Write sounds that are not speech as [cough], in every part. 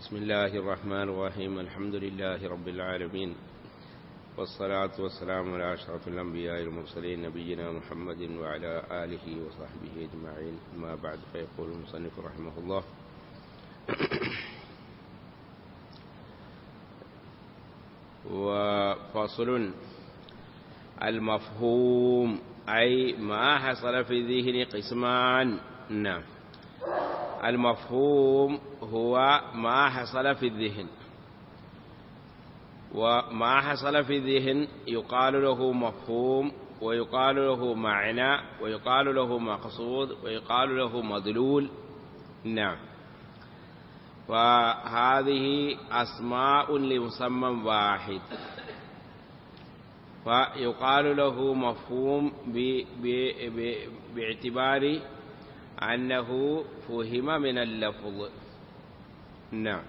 بسم الله الرحمن الرحيم الحمد لله رب العالمين والصلاة والسلام على أشرف الأنبياء المرسلين نبينا محمد وعلى آله وصحبه أجمعين. ما بعد فيقول المصنف رحمه الله وفصل المفهوم أي ما حصل في الذهن قسمان. نعم. المفهوم هو ما حصل في الذهن. وما حصل في الذهن يقال له مفهوم ويقال له معنى ويقال له مقصود ويقال له مدلول. نعم. فهذه أسماء لمسمى واحد. فيقال له مفهوم باعتبار أنه فهم من اللفظ. نعم.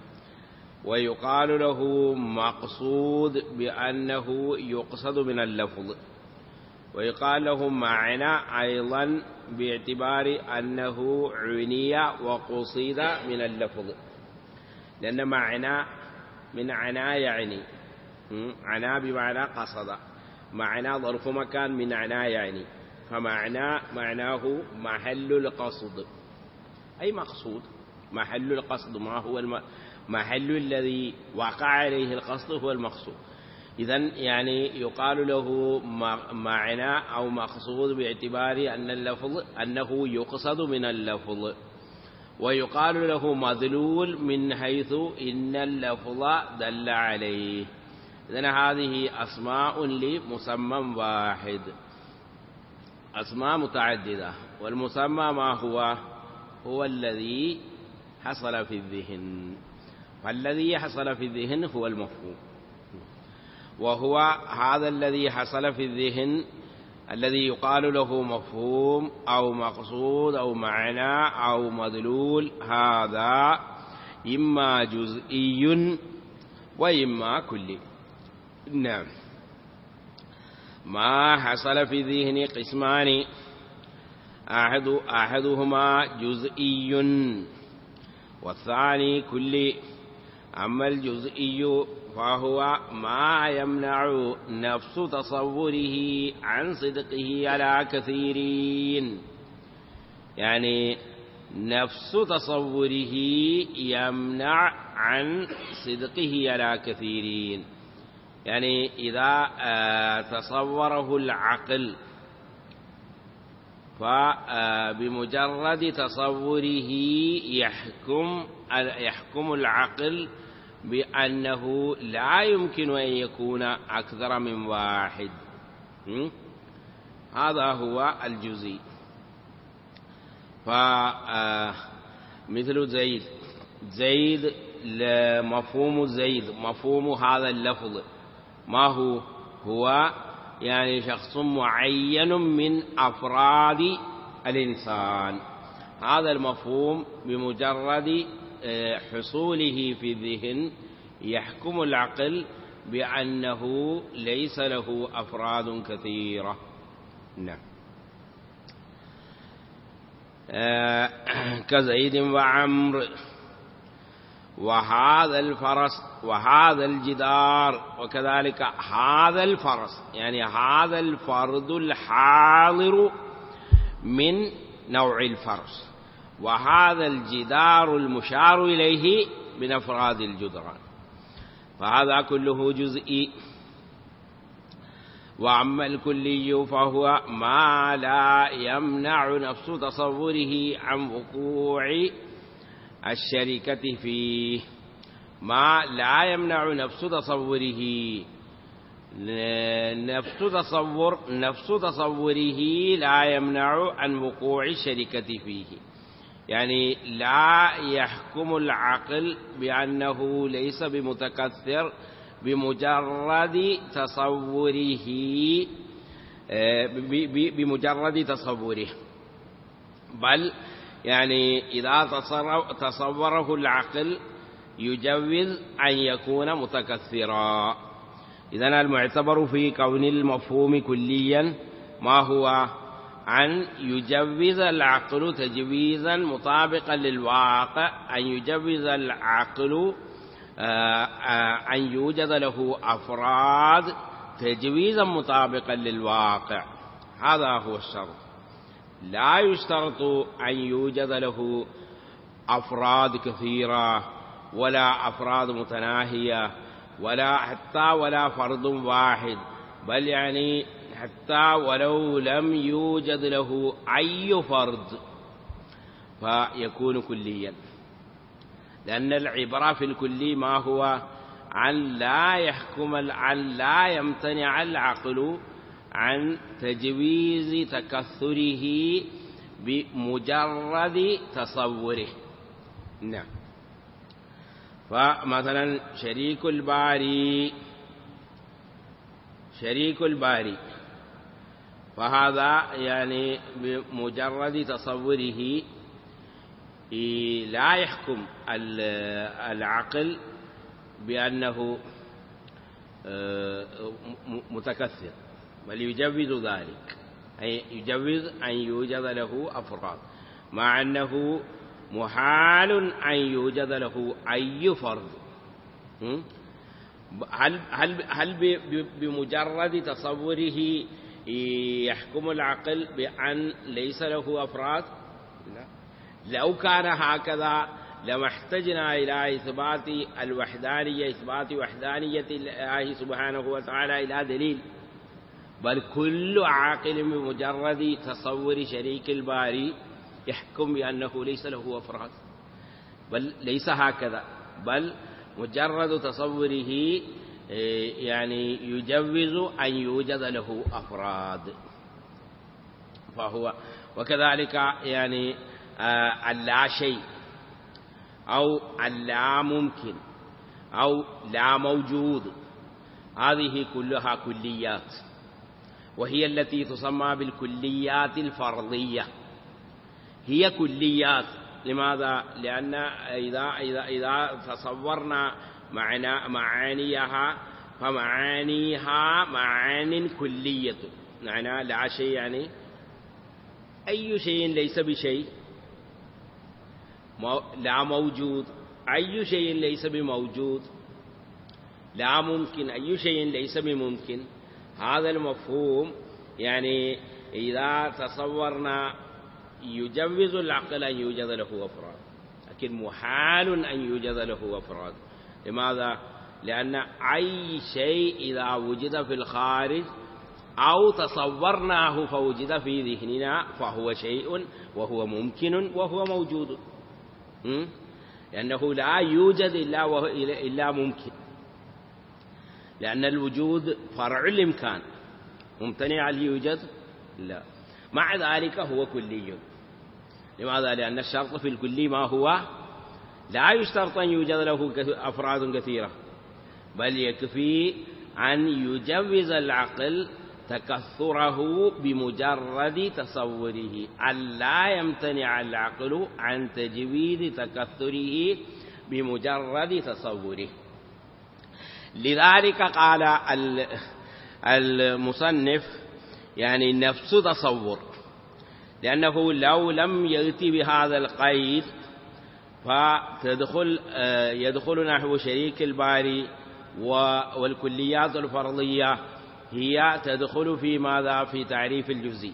ويقال له مقصود بأنه يقصد من اللفظ. ويقال له معنى أيضا باعتبار أنه عني وقصد من اللفظ. لأن معنى من عنا يعني. عنا بمعنى قصد. معنى ظرف مكان من عنا يعني. فمعنى معناه محل القصد. أي مقصود؟ محل القصد ما هو المحل الذي وقع عليه القصد هو المقصود. إذا يعني يقال له معنى أو مقصود باعتبار أن اللفظ أنه يقصد من اللفظ. ويقال له مذلول من حيث إن اللفظ دل عليه. إذن هذه أسماء لمسمى واحد. أسماء متعددة والمسمى ما هو؟ هو الذي حصل في الذهن. فالذي حصل في الذهن هو المفهوم. وهو هذا الذي حصل في الذهن الذي يقال له مفهوم أو مقصود أو معنى أو مدلول. هذا إما جزئي وإما كلي. نعم. ما حصل في الذهن قسمان. أحد أحدهما جزئي. والثاني كلي أما الجزئي فهو ما يمنع نفس تصوره عن صدقه على كثيرين. يعني نفس تصوره يمنع عن صدقه على كثيرين. يعني إذا تصوره العقل. فبمجرد تصوره يحكم يحكم العقل بأنه لا يمكن أن يكون أكثر من واحد. هذا هو الجزء فمثل زيد. زيد مفهوم زيد مفهوم هذا اللفظ. ما هو هو يعني شخص معين من أفراد الإنسان. هذا المفهوم بمجرد حصوله في الذهن يحكم العقل بأنه ليس له أفراد كثيرة. نعم. [clears throat] كزيد وعمر وهذا الفرس وهذا الجدار وكذلك هذا الفرس يعني هذا الفرد الحاضر من نوع الفرس وهذا الجدار المشار إليه من أفراد الجدران فهذا كله جزئي وأما الكلي فهو ما لا يمنع نفس تصوره عن وقوع الشركة فيه. ما لا يمنع نفس تصوره. نفس تصور نفس تصوره لا يمنع عن وقوع الشركة فيه. يعني لا يحكم العقل بأنه ليس بمتكثر بمجرد تصوره. بمجرد تصوره. بل يعني إذا تصوره العقل يجوز أن يكون متكثرا. إذا المعتبر في كون المفهوم كليا ما هو؟ أن يجوز العقل تجويزا مطابقا للواقع أن يجوز العقل آه، آه، أن يوجد له أفراد تجويزا مطابقا للواقع. هذا هو الشرط. لا يشترط أن يوجد له أفراد كثيرة ولا أفراد متناهية ولا حتى ولا فرد واحد بل يعني حتى ولو لم يوجد له أي فرد فيكون كليا. لأن العبرة في الكلي ما هو؟ عن لا يحكم عن لا يمتنع العقل عن تجويز تكثره بمجرد تصوره. نعم. فمثلا شريك الباري شريك الباري. فهذا يعني بمجرد تصوره لا يحكم العقل بأنه آه، متكثر. بل يجوز ذلك. أي يجوز أن يوجد له أفراد. مع أنه محال أن يوجد له أي فرد. هل هل هل بمجرد تصوره يحكم العقل بأن ليس له أفراد؟ لا. لو كان هكذا لما احتجنا إلى إثبات الوحدانية إثبات وحدانية الله سبحانه وتعالى إلى دليل. بل كل عاقل بمجرد تصور شريك الباري يحكم بأنه ليس له أفراد بل ليس هكذا. بل مجرد تصوره إيه، يعني يجوز أن يوجد له أفراد. فهو وكذلك يعني آه، اللا شيء أو اللا ممكن أو لا موجود. هذه كلها كليات. وهي التي تسمى بالكليات الفرضية. هي كليات. لماذا؟ لأن إذا, إذا, إذا تصورنا معنا معانيها فمعانيها معان كلية. معنى لا شيء يعني. أي شيء ليس بشيء. لا موجود. أي شيء ليس بموجود. لا ممكن. أي شيء ليس بممكن. هذا المفهوم يعني إذا تصورنا يجوز العقل أن يوجد له أفراد لكن محال أن يوجد له أفراد. لماذا؟ لأن أي شيء إذا وجد في الخارج أو تصورناه فوجد في ذهننا فهو شيء وهو ممكن وهو موجود. لأنه لا يوجد إلا, وهو إلا ممكن. لأن الوجود فرع الإمكان ممتنع هل يوجد؟ لا. مع ذلك هو كلي. لماذا؟ لأن الشرط في الكلي ما هو؟ لا يشترط أن يوجد له أفراد كثيرة بل يكفي أن يجوز العقل تكثره بمجرد تصوره. أن لا يمتنع العقل عن تجويد تكثره بمجرد تصوره. لذلك قال المصنف يعني نفس تصور لأنه لو لم يأتي بهذا القيد فتدخل يدخل نحو شريك الباري والكليات الفرضية هي تدخل في ماذا؟ في تعريف الجزئي.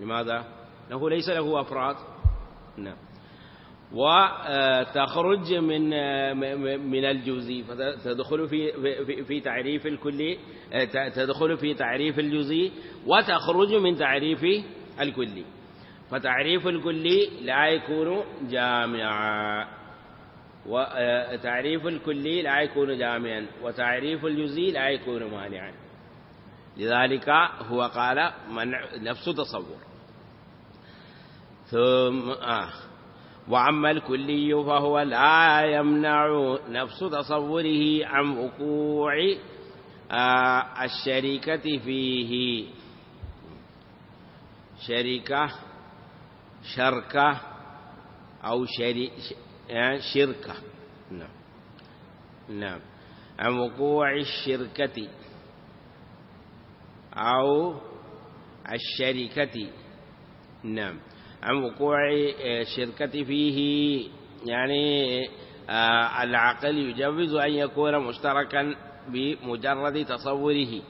لماذا؟ له ليس له أفراد. نعم. وتخرج من من الجزئي فتدخل في في في تعريف الكلي تدخل في تعريف الجزئي وتخرج من تعريف الكلي فتعريف الكلي لا يكون جامعا. وتعريف الكلي لا يكون جامعا. وتعريف الجزئي لا يكون مانعا. لذلك هو قال منع نفس تصور. ثم آه وأما الكلي فهو لا يمنع نفس تصوره عن وقوع آه الشركة فيه. شركة شركة أو شري شركة. نعم. نعم. عن وقوع الشركة أو الشركة. نعم. عن وقوع الشركة فيه. يعني آه، العقل يجوز أن يكون مشتركا بمجرد تصوره.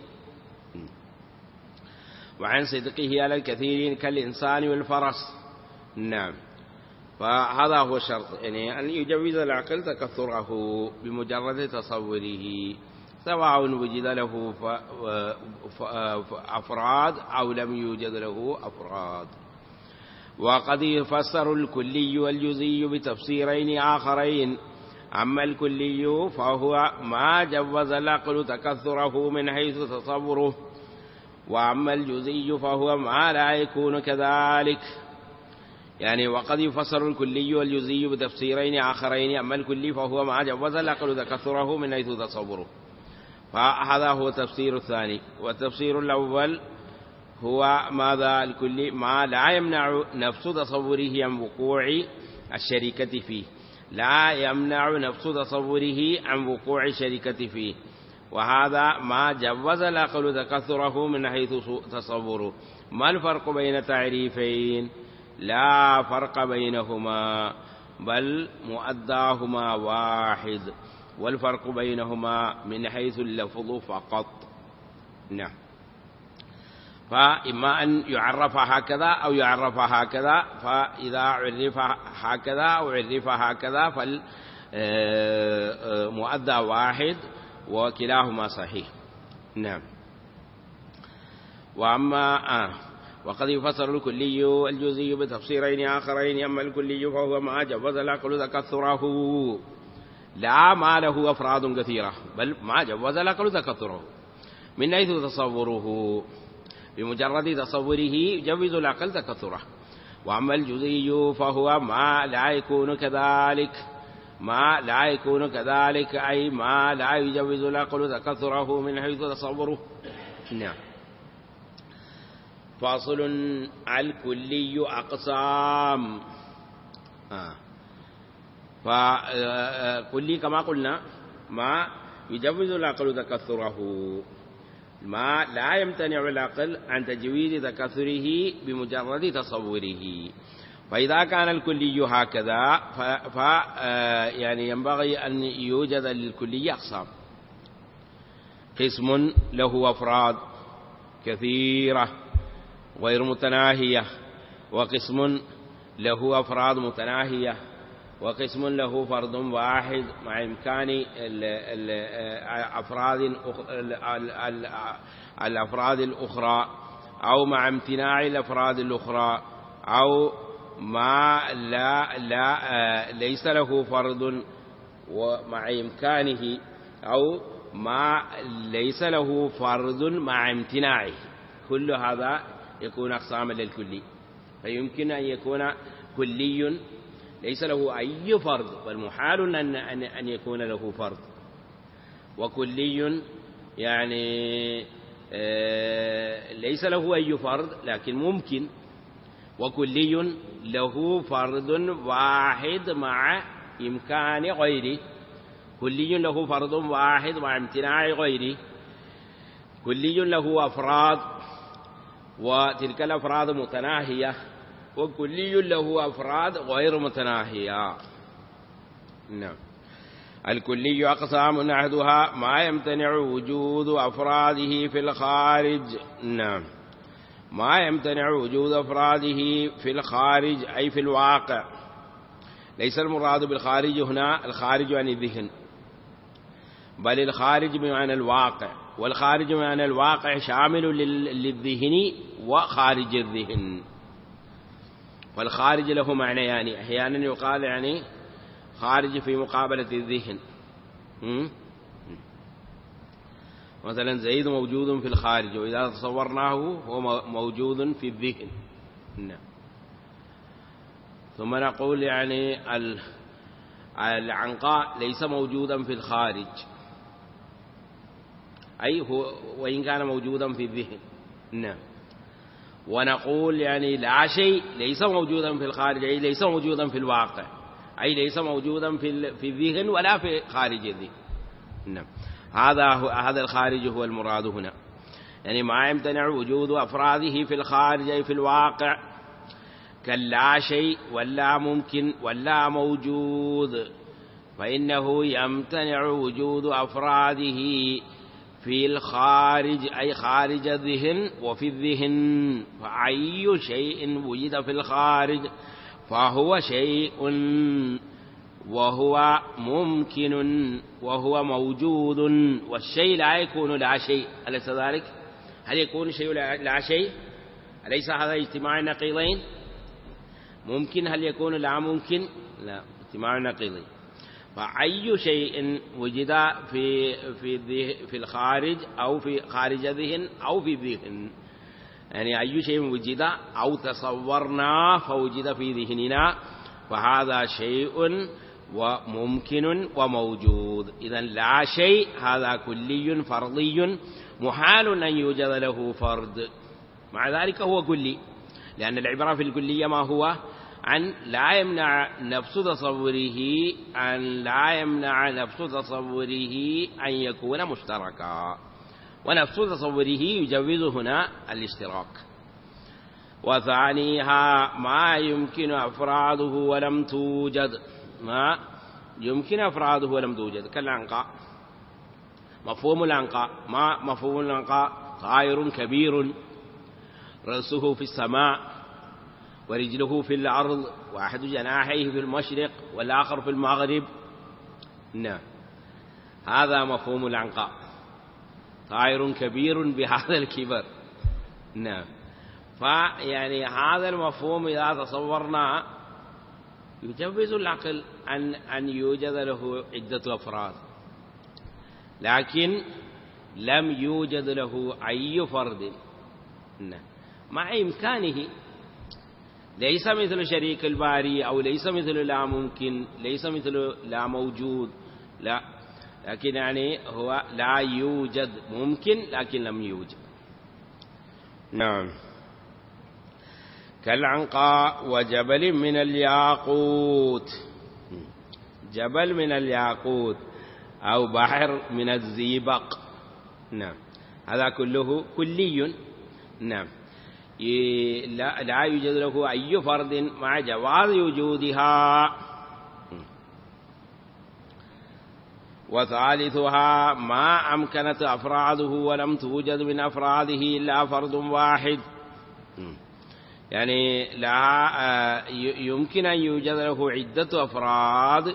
وعن صدقه على الكثيرين كالإنسان والفرس. نعم. فهذا هو الشرط. يعني أن يجوز العقل تكثره بمجرد تصوره سواء وجد له أفراد أو لم يوجد له أفراد. وقد يفسر الكلي والجزي بتفسيرين آخرين. أما الكلي فهو ما جوز العقل تكثره من حيث تصوره. وأما الجزي فهو ما لا يكون كذلك. يعني وقد يفسر الكلي والجزي بتفسيرين آخرين. أما الكلي فهو ما جوز العقل تكثره من حيث تصوره. فهذا هو التفسير الثاني. والتفسير الأول هو ماذا الكلي ما لا يمنع نفس تصوره عن وقوع الشركة فيه. لا يمنع نفس تصوره عن وقوع الشركة فيه. وهذا ما جوز العقل تكثره من حيث تصوره. ما الفرق بين تعريفين؟ لا فرق بينهما بل مؤداهما واحد. والفرق بينهما من حيث اللفظ فقط. نعم. فإما أن يعرف هكذا أو يعرف هكذا فإذا عرف هكذا أو عرف هكذا فالمؤدى واحد وكلاهما صحيح. نعم. وأما آه وقد يفسر الكلي الجزئي بتفسيرين آخرين أما الكلي فهو ما جوز العقل تكثره. لا ما له أفراد كثيرة بل ما جوز العقل تكثره. من حيث تصوره. بمجرد تصوره يجوز العقل تكثره. وأما الجزئي فهو ما لا يكون كذلك ما لا يكون كذلك أي ما لا يجوز العقل تكثره من حيث تصوره. نعم. فاصل الكلي أقسام. آه. فكلي كما قلنا ما يجوز العقل تكثره. ما لا يمتنع العقل عن تجويز تكثره بمجرد تصوره. فإذا كان الكلي هكذا ف يعني ينبغي أن يوجد للكلي أقسام. قسم له أفراد كثيرة غير متناهية وقسم له أفراد متناهية وقسم له فرد واحد مع إمكان الأفراد الأفراد الأخرى أو مع امتناع الأفراد الأخرى أو ما لا لا ليس له فرد ومع إمكانه أو ما ليس له فرد مع امتناعه. كل هذا يكون أقساما للكلي. فيمكن أن يكون كلي ليس له أي فرد والمحال أن أن أن يكون له فرد وكلي يعني آه، ليس له أي فرد لكن ممكن. وكلي له فرد واحد مع إمكان غيره. كلي له فرد واحد مع امتناع غيره. كلي له أفراد. وتلك الأفراد متناهية. وكلي له أفراد غير متناهية. نعم. الكلي أقسام أحدها ما يمتنع وجود أفراده في الخارج. نعم. ما يمتنع وجود أفراده في الخارج أي في الواقع. ليس المراد بالخارج هنا الخارج عن الذهن. بل الخارج بمعنى الواقع. والخارج بمعنى الواقع شامل للذهن وخارج الذهن. والخارج له معنى يعني أحيانا يقال يعني خارج في مقابلة الذهن. مثلا زيد موجود في الخارج وإذا تصورناه هو موجود في الذهن. نعم. ثم نقول يعني العنقاء ليس موجودا في الخارج. أي هو وإن كان موجودا في الذهن. نعم. ونقول يعني لا شيء ليس موجودا في الخارج أي ليس موجودا في الواقع أي ليس موجودا في في الذهن ولا في خارج الذهن. نعم. هذا هذا الخارج هو المراد هنا. يعني ما يمتنع وجود أفراده في الخارج أي في الواقع كلا شيء ولا ممكن ولا موجود. فإنه يمتنع وجود أفراده في الخارج أي خارج الذهن وفي الذهن فأي شيء وجد في الخارج فهو شيء وهو ممكن وهو موجود والشيء لا يكون لا شيء أليس ذلك؟ هل يكون شيء لا شيء؟ أليس هذا اجتماع نقيضين؟ ممكن هل يكون لا ممكن؟ لا اجتماع نقيضين فأي شيء وجد في في في الخارج أو في خارج الذهن أو في الذهن يعني أي شيء وجد أو تصورناه فوجد في ذهننا فهذا شيء وممكن وموجود. إذا لا شيء هذا كلي فرضي محال أن يوجد له فرد مع ذلك هو كلي لأن العبرة في الكلية ما هو؟ عن لا يمنع نفس تصوره أن لا يمنع نفس تصوره أن يكون مشتركا. ونفس تصوره يجوز هنا الاشتراك. وثانيها ما يمكن أفراده ولم توجد. ما يمكن أفراده ولم توجد. كالعنقاء مفهوم العنقاء ما مفهوم العنقاء طائر كبير. رأسه في السماء. ورجله في الأرض واحد جناحيه في المشرق والآخر في المغرب. نعم. هذا مفهوم العنقاء طائر كبير بهذا الكبر. نعم. فيعني هذا المفهوم إذا تصورنا يجوز العقل أن أن يوجد له عدة أفراد. لكن لم يوجد له أي فرد. نعم. مع إمكانه ليس مثل شريك الباري أو ليس مثل لا ممكن ليس مثل لا موجود. لا. لكن يعني هو لا يوجد ممكن لكن لم يوجد. نعم. كالعنقاء وجبل من الياقوت. جبل من الياقوت أو بحر من الزيبق. نعم. هذا كله كلي. نعم. لا, يوجد له أي فرد مع جواز وجودها وثالثها ما أمكنت أفراده ولم توجد من أفراده إلا فرد واحد يعني لا يمكن أن يوجد له عدة أفراد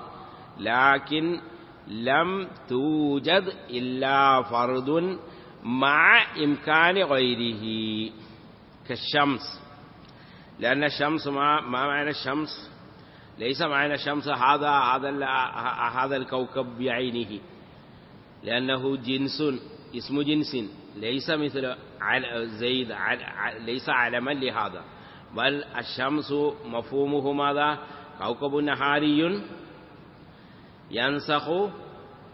لكن لم توجد إلا فرد مع إمكان غيره كالشمس. لأن الشمس ما, ما معنى الشمس؟ ليس معنى الشمس هذا هذا هذا الكوكب بعينه. لأنه جنس اسم جنس. ليس مثل زيد ليس علما لهذا. بل الشمس مفهومه ماذا؟ كوكب نهاري. ينسخ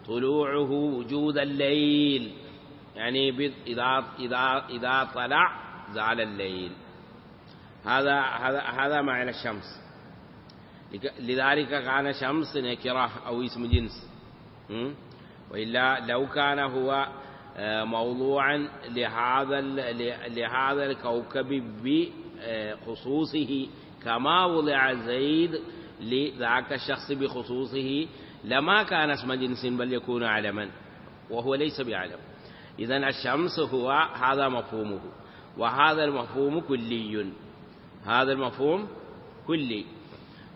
طلوعه وجود الليل. يعني إذا إذا إذا طلع زال الليل. هذا هذا هذا معنى الشمس. لذلك كان شمس نكرة أو اسم جنس. وإلا لو كان هو آه، موضوعا لهذا لهذا الكوكب بخصوصه كما وضع زيد لذاك الشخص بخصوصه لما كان اسم جنس بل يكون علما وهو ليس بعلم. إذا الشمس هو هذا مفهومه. وهذا المفهوم كلي. هذا المفهوم كلي.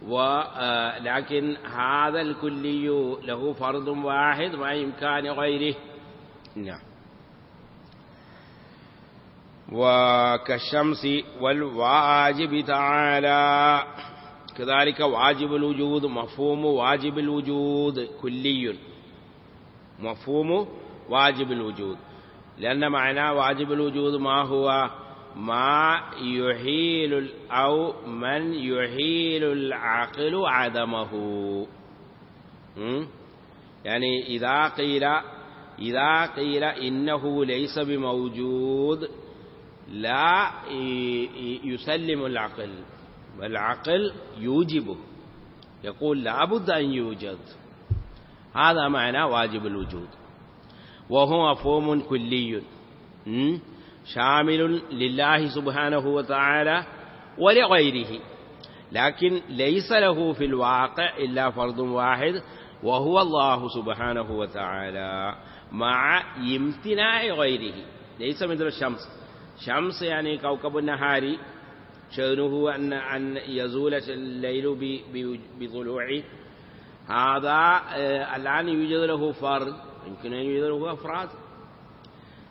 ولكن آه، هذا الكلي له فرض واحد مع إمكان غيره. نعم. وكالشمس والواجب تعالى. كذلك واجب الوجود مفهوم واجب الوجود كلي. مفهوم واجب الوجود. لأن معناه واجب الوجود ما هو؟ ما يحيل أو من يحيل العقل عدمه. يعني إذا قيل إذا قيل إنه ليس بموجود لا يسلم العقل والعقل يوجبه يقول لابد أن يوجد. هذا معنى واجب الوجود. وهو مفهوم كلي شامل لله سبحانه وتعالى ولغيره. لكن ليس له في الواقع إلا فرد واحد وهو الله سبحانه وتعالى مع امتناع غيره. ليس مثل الشمس. شمس يعني كوكب النهار. شأنه أن أن يزول الليل بطلوعه هذا الآن يوجد له فرد يمكن أن يوجد له أفراد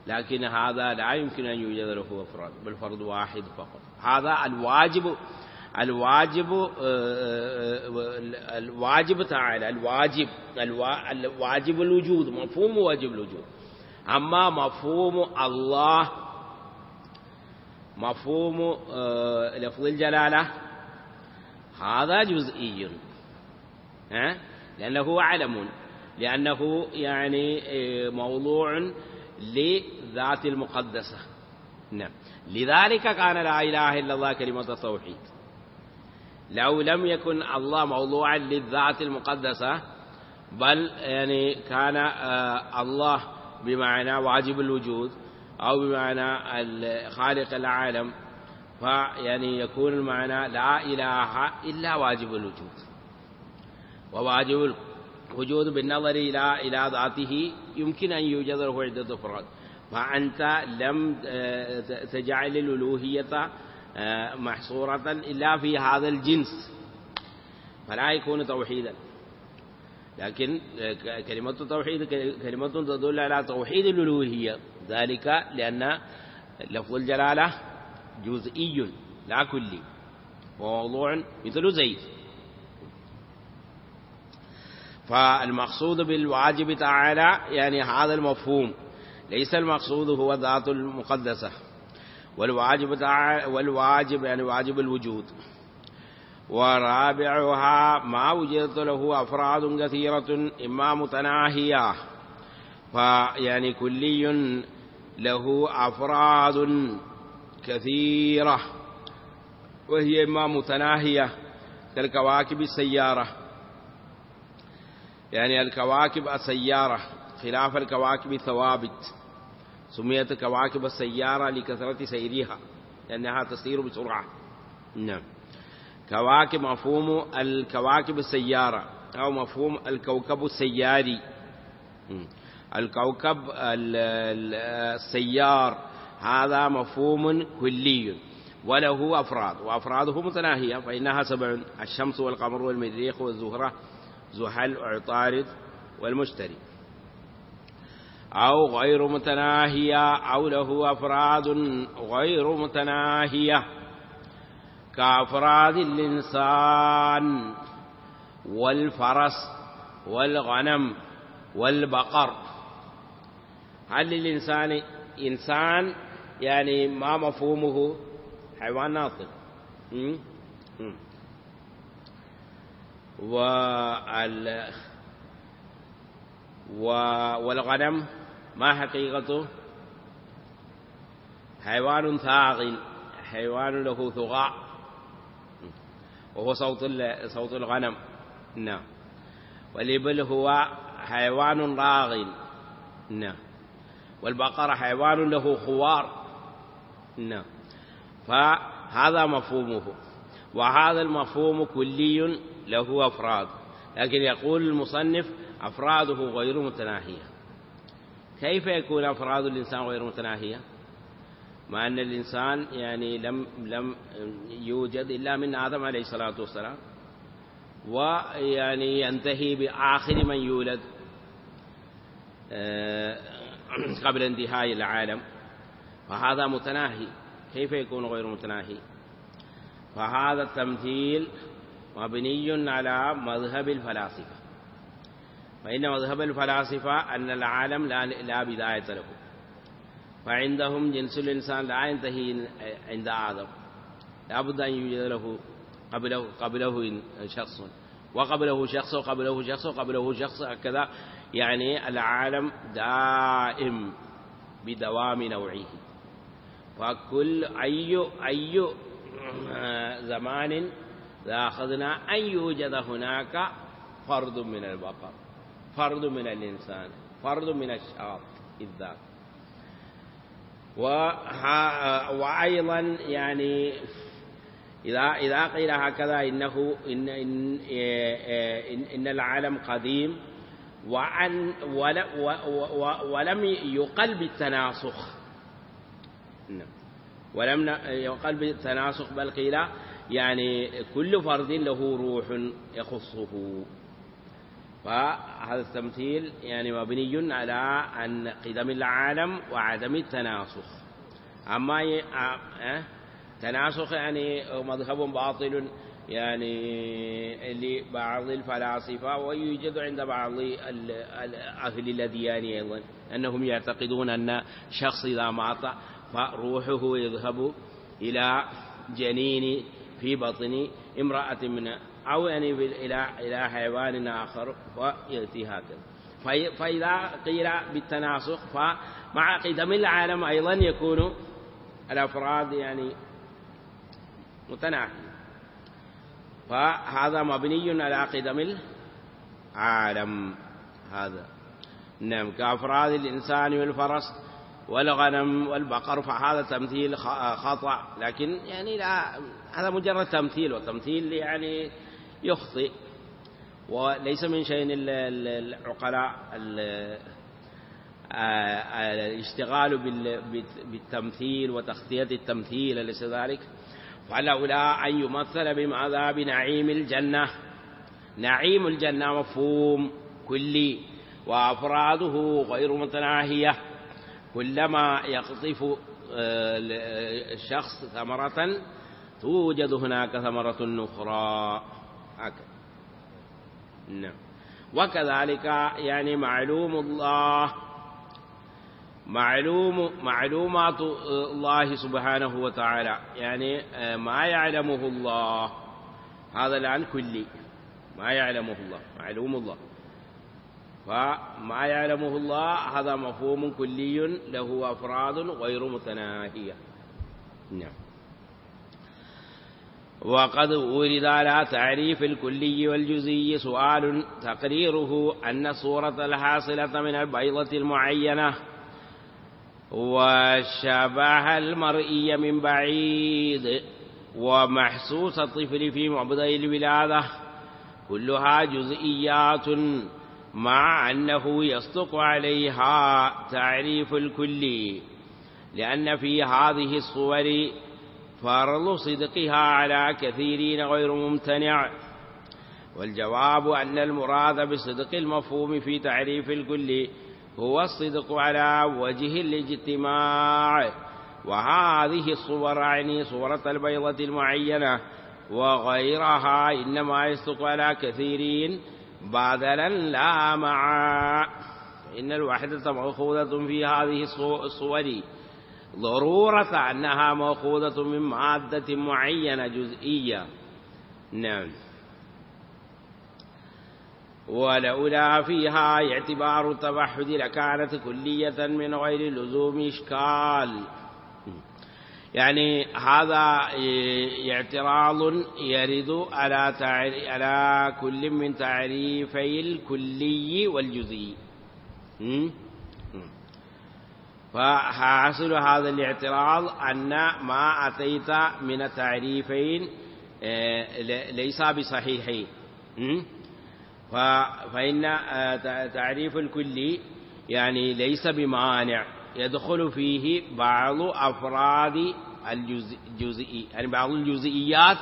لكن هذا لا يمكن أن يوجد له أفراد بل فرد واحد فقط. هذا الواجب الواجب الواجب تعالى الواجب الواجب الوجود مفهوم واجب الوجود. أما مفهوم الله مفهوم لفظ الجلالة هذا جزئي. لأنه علم. لأنه يعني موضوع لذات المقدسة. نعم. لذلك كان لا إله إلا الله كلمة التوحيد. لو لم يكن الله موضوعا للذات المقدسة بل يعني كان الله بمعنى واجب الوجود أو بمعنى خالق العالم فيعني يكون المعنى لا إله إلا واجب الوجود. وواجب الوجود بالنظر إلى إلى ذاته يمكن أن يوجد له عدة أفراد. فأنت لم تجعل الألوهية محصورة إلا في هذا الجنس. فلا يكون توحيدا. لكن كلمة التوحيد كلمة تدل على توحيد الألوهية. ذلك لأن لفظ الجلالة جزئي لا كلي. وموضوع مثل زيد. فالمقصود بالواجب تعالى يعني هذا المفهوم. ليس المقصود هو ذات المقدسة. والواجب تعالى والواجب يعني واجب الوجود. ورابعها ما وجدت له أفراد كثيرة إما متناهية. فيعني كلي له أفراد كثيرة. وهي إما متناهية كالكواكب السيارة. يعني الكواكب السيارة خلاف الكواكب الثوابت سميت كواكب السيارة لكثرة سيرها لأنها تسير بسرعة. نعم. كواكب مفهوم الكواكب السيارة أو مفهوم الكوكب السياري. الكوكب السيار هذا مفهوم كلي وله أفراد وأفراده متناهية فإنها سبع الشمس والقمر والمريخ والزهرة. زحل وعطارد والمشتري. أو غير متناهية أو له أفراد غير متناهية. كأفراد الإنسان والفرس والغنم والبقر. هل للإنسان إنسان يعني ما مفهومه؟ حيوان ناطق. وال والغنم ما حقيقته؟ حيوان ثاغ حيوان له ثغاء. وهو صوت صوت الغنم. نعم. والإبل هو حيوان راغ. نعم. والبقرة حيوان له خوار. نعم. فهذا مفهومه. وهذا المفهوم كلي له أفراد لكن يقول المصنف أفراده غير متناهية. كيف يكون أفراد الإنسان غير متناهية؟ مع أن الإنسان يعني لم لم يوجد إلا من آدم عليه الصلاة والسلام ويعني ينتهي بآخر من يولد [clears throat] قبل انتهاء العالم. فهذا متناهي. كيف يكون غير متناهي؟ فهذا التمثيل مبني على مذهب الفلاسفة. فإن مذهب الفلاسفة أن العالم لا, بداية له. فعندهم جنس الإنسان لا ينتهي عند آدم. لا بد أن يوجد له قبله, قبله شخص. وقبله شخص وقبله شخص وقبله شخص هكذا يعني العالم دائم بدوام نوعه. فكل أي أي زمان لاحظنا أن يوجد هناك فرد من البقر فرد من الإنسان فرد من الشعر الذات وأيضا يعني إذا إذا قيل هكذا إنه إن إن إن, إن العالم قديم وعن ولم يقل بالتناسخ نعم. ولم يقل بالتناسخ بل قيل يعني كل فرد له روح يخصه. فهذا التمثيل يعني مبني على أن قدم العالم وعدم التناسخ. أما تناسخ يعني مذهب باطل يعني لبعض الفلاسفة ويوجد عند بعض أهل الأديان أيضا أنهم يعتقدون أن شخص إذا مات فروحه يذهب إلى جنين في بطن امرأة من أو يعني إلى إلى حيوان آخر ويأتي هكذا. فإذا قيل بالتناسخ فمع قدم العالم أيضا يكون الأفراد يعني متناهي فهذا مبني على قدم العالم هذا. نعم كأفراد الإنسان والفرس والغنم والبقر فهذا تمثيل خطأ. لكن يعني لا هذا مجرد تمثيل وتمثيل يعني يخطئ. وليس من شيء العقلاء الاشتغال بالتمثيل وتخطية التمثيل أليس ذلك؟ فلولا أن يمثل بماذا بنعيم الجنة. نعيم الجنة مفهوم كلي وأفراده غير متناهية. كلما يقطف آه، الشخص ثمرة توجد هناك ثمرة أخرى. هكذا. نعم. وكذلك يعني معلوم الله معلوم معلومات الله سبحانه وتعالى. يعني آه، ما يعلمه الله. هذا الآن كلي. ما يعلمه الله. معلوم الله. فما يعلمه الله هذا مفهوم كلي له أفراد غير متناهية. نعم. وقد ورد على تعريف الكلي والجزي سؤال تقريره أن الصورة الحاصلة من البيضة المعينة والشبه المرئي من بعيد ومحسوس الطفل في مبدأ الولادة كلها جزئيات مع أنه يصدق عليها تعريف الكلي لأن في هذه الصور فرض صدقها على كثيرين غير ممتنع. والجواب أن المراد بصدق المفهوم في تعريف الكلي هو الصدق على وجه الاجتماع. وهذه الصور يعني صورة البيضة المعينة وغيرها إنما يصدق على كثيرين بدلا لا مع إن الوحدة مأخوذة في هذه الصور. ضرورة أنها مأخوذة من مادة معينة جزئية. نعم. ولولا فيها اعتبار التوحد لكانت كلية من غير لزوم إشكال. يعني هذا اعتراض يرد على على كل من تعريفي الكلي والجزئي. فحاصل هذا الاعتراض أن ما أتيت من التعريفين آه، ليس بصحيحين. فإن آه، تعريف الكلي يعني ليس بمانع. يدخل فيه بعض أفراد الجزئي يعني بعض الجزئيات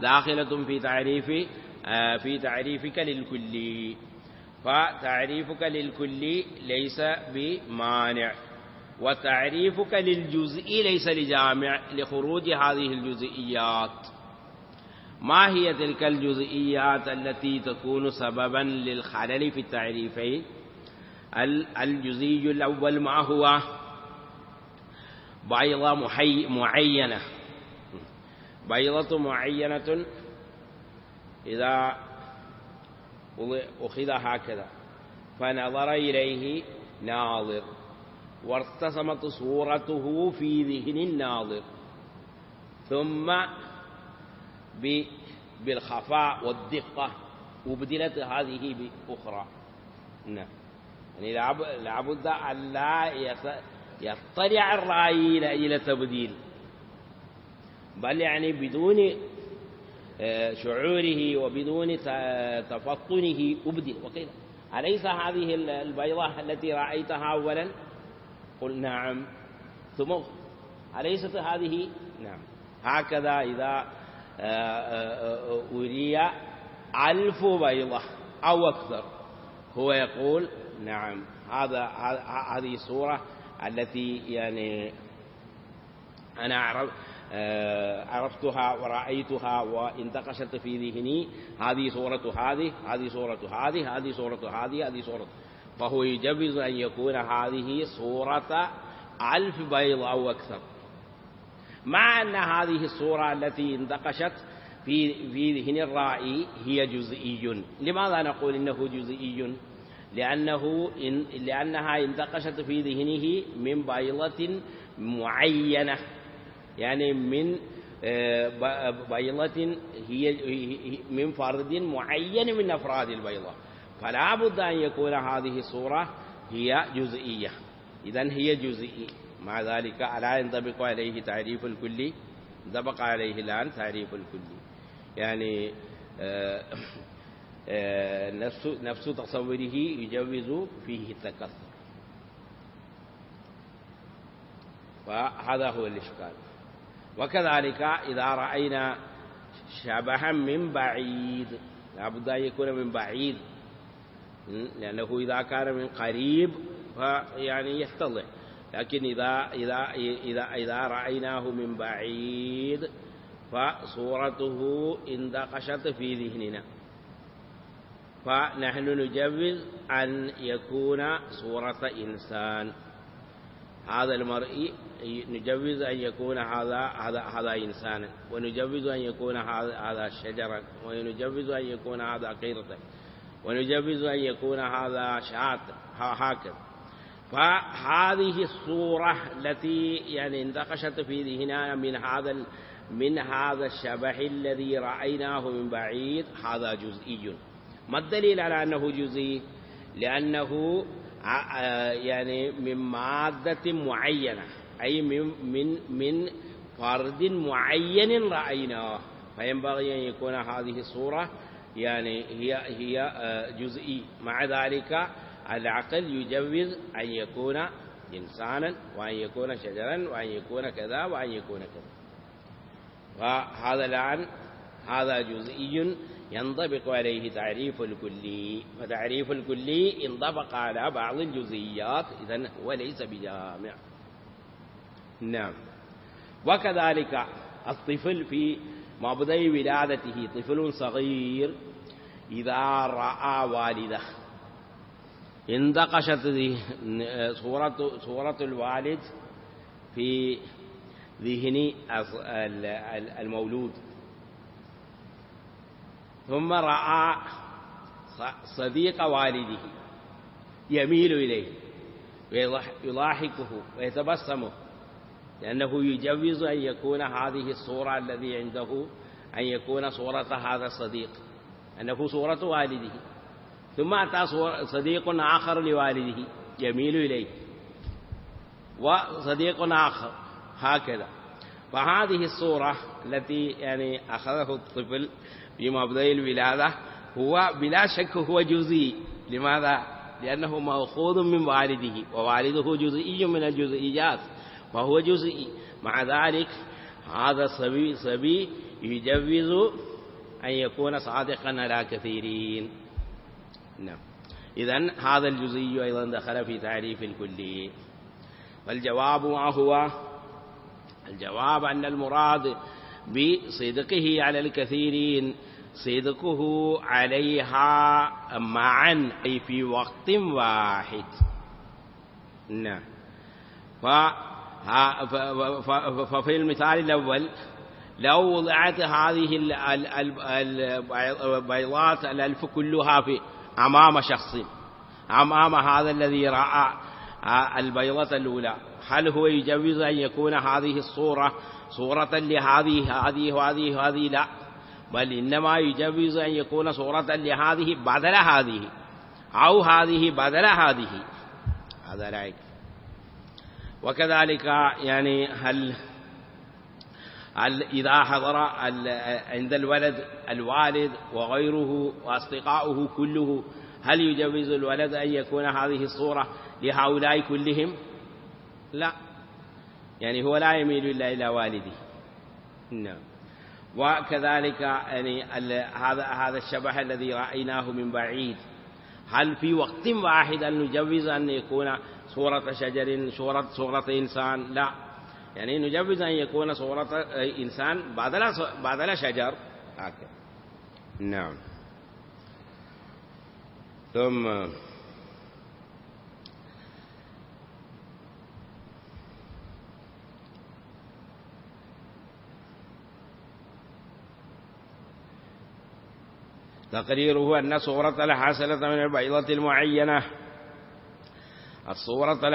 داخلة في تعريف آه، في تعريفك للكلي فتعريفك للكلي ليس بمانع. وتعريفك للجزئي ليس لجامع لخروج هذه الجزئيات. ما هي تلك الجزئيات التي تكون سببا للخلل في التعريفين؟ الجزئي الأول ما هو؟ بيضة معينة. بيضة معينة إذا أخذ هكذا. فنظر إليه ناظر. وارتسمت صورته في ذهن الناظر. ثم بالخفاء والدقة. وبدلت هذه بأخرى. نعم. يعني لابد أن لا يطلع الرأي إلى تبديل. بل يعني بدون آه، شعوره وبدون تفطنه أبدل وقيل أليس هذه البيضة التي رأيتها أولا؟ قل نعم. ثم أليست هذه؟ نعم. هكذا إذا آه، آه، أري ألف بيضة أو أكثر. هو يقول نعم. هذا هذه الصورة التي يعني أنا أعرف آه، عرفتها ورأيتها وانتقشت في ذهني. هذه صورة هذه هذه صورة هذه هذه صورة هذه هذه صورة. فهو يجوز أن يكون هذه صورة ألف بيض أو أكثر. مع أن هذه الصورة التي انتقشت في في ذهن الرائي هي جزئي. لماذا نقول إنه جزئي؟ لأنه إن لأنها انتقشت في ذهنه من بيضة معينة. يعني من آه، بيضة هي من فرد معين من أفراد البيضة. فلا بد أن يكون هذه الصورة هي جزئية. إذا هي جزئية. مع ذلك ألا ينطبق عليه تعريف الكلي انطبق عليه الآن تعريف الكلي يعني آه، نفس نفس تصوره يجوز فيه التكثر فهذا هو الإشكال. وكذلك إذا رأينا شبها من بعيد لابد أن يكون من بعيد لأنه إذا كان من قريب فيعني يتضح. لكن إذا إذا إذا إذا رأيناه من بعيد فصورته اندقشت في ذهننا. فنحن نجوز أن يكون صورة إنسان. هذا المرئي نجوز أن يكون هذا هذا هذا إنسانا ونجوز أن يكون هذا هذا شجرا ونجوز أن يكون هذا قيرة ونجوز أن يكون هذا شاة هكذا فهذه الصورة التي يعني انتقشت في ذهننا من هذا من هذا الشبح الذي رأيناه من بعيد هذا جزئي. ما الدليل على أنه جزئي؟ لأنه يعني من مادة معينة أي من من من فرد معين رأيناه. فينبغي أن يكون هذه الصورة يعني هي هي جزئي. مع ذلك العقل يجوز أن يكون إنسانا وأن يكون شجرا وأن يكون كذا وأن يكون كذا. وهذا الآن هذا جزئي ينطبق عليه تعريف الكلي فتعريف الكلي انطبق على بعض الجزئيات إذن هو ليس بجامع. نعم. وكذلك الطفل في مبدأ ولادته طفل صغير إذا رأى والده. انتقشت صورة, صورة الوالد في ذهن المولود. ثم رأى صديق والده يميل إليه ويضاحكه ويتبسمه لأنه يجوز أن يكون هذه الصورة الذي عنده أن يكون صورة هذا الصديق أنه صورة والده. ثم أتى صديق آخر لوالده يميل إليه وصديق آخر هكذا. فهذه الصورة التي يعني أخذه الطفل في مبدأ الولادة هو بلا شك هو جزئي. لماذا؟ لأنه مأخوذ من والده ووالده جزئي من الجزئيات فهو جزئي. مع ذلك هذا الصبي صبي يجوز أن يكون صادقا على كثيرين. نعم. إذا هذا الجزئي أيضا دخل في تعريف الكلي فالجواب ما هو الجواب أن المراد بصدقه على الكثيرين. صدقه عليها معا أي في وقت واحد. نعم. ففي المثال الأول لو وضعت هذه البيضات الألف كلها في أمام شخص أمام هذا الذي رأى البيضة الأولى هل هو يجوز أن يكون هذه الصورة صورة لهذه هذه وهذه وهذه لا. بل إنما يجوز أن يكون صورة لهذه بدل هذه أو هذه بدل هذه. هذا لا وكذلك يعني هل هل إذا حضر عند الولد الوالد وغيره وأصدقاؤه كله هل يجوز الولد أن يكون هذه الصورة لهؤلاء كلهم؟ لا. يعني هو لا يميل إلا إلى والده. نعم. وكذلك يعني هذا هذا الشبح الذي رأيناه من بعيد. هل في وقت واحد أن نجوز أن يكون صورة شجر صورة صورة إنسان؟ لا. يعني نجوز أن يكون صورة إنسان بعد لا بعد لا شجر. هكذا نعم. ثم تقريره أن صورة الحاسلة من البيضة المعينة. الصورة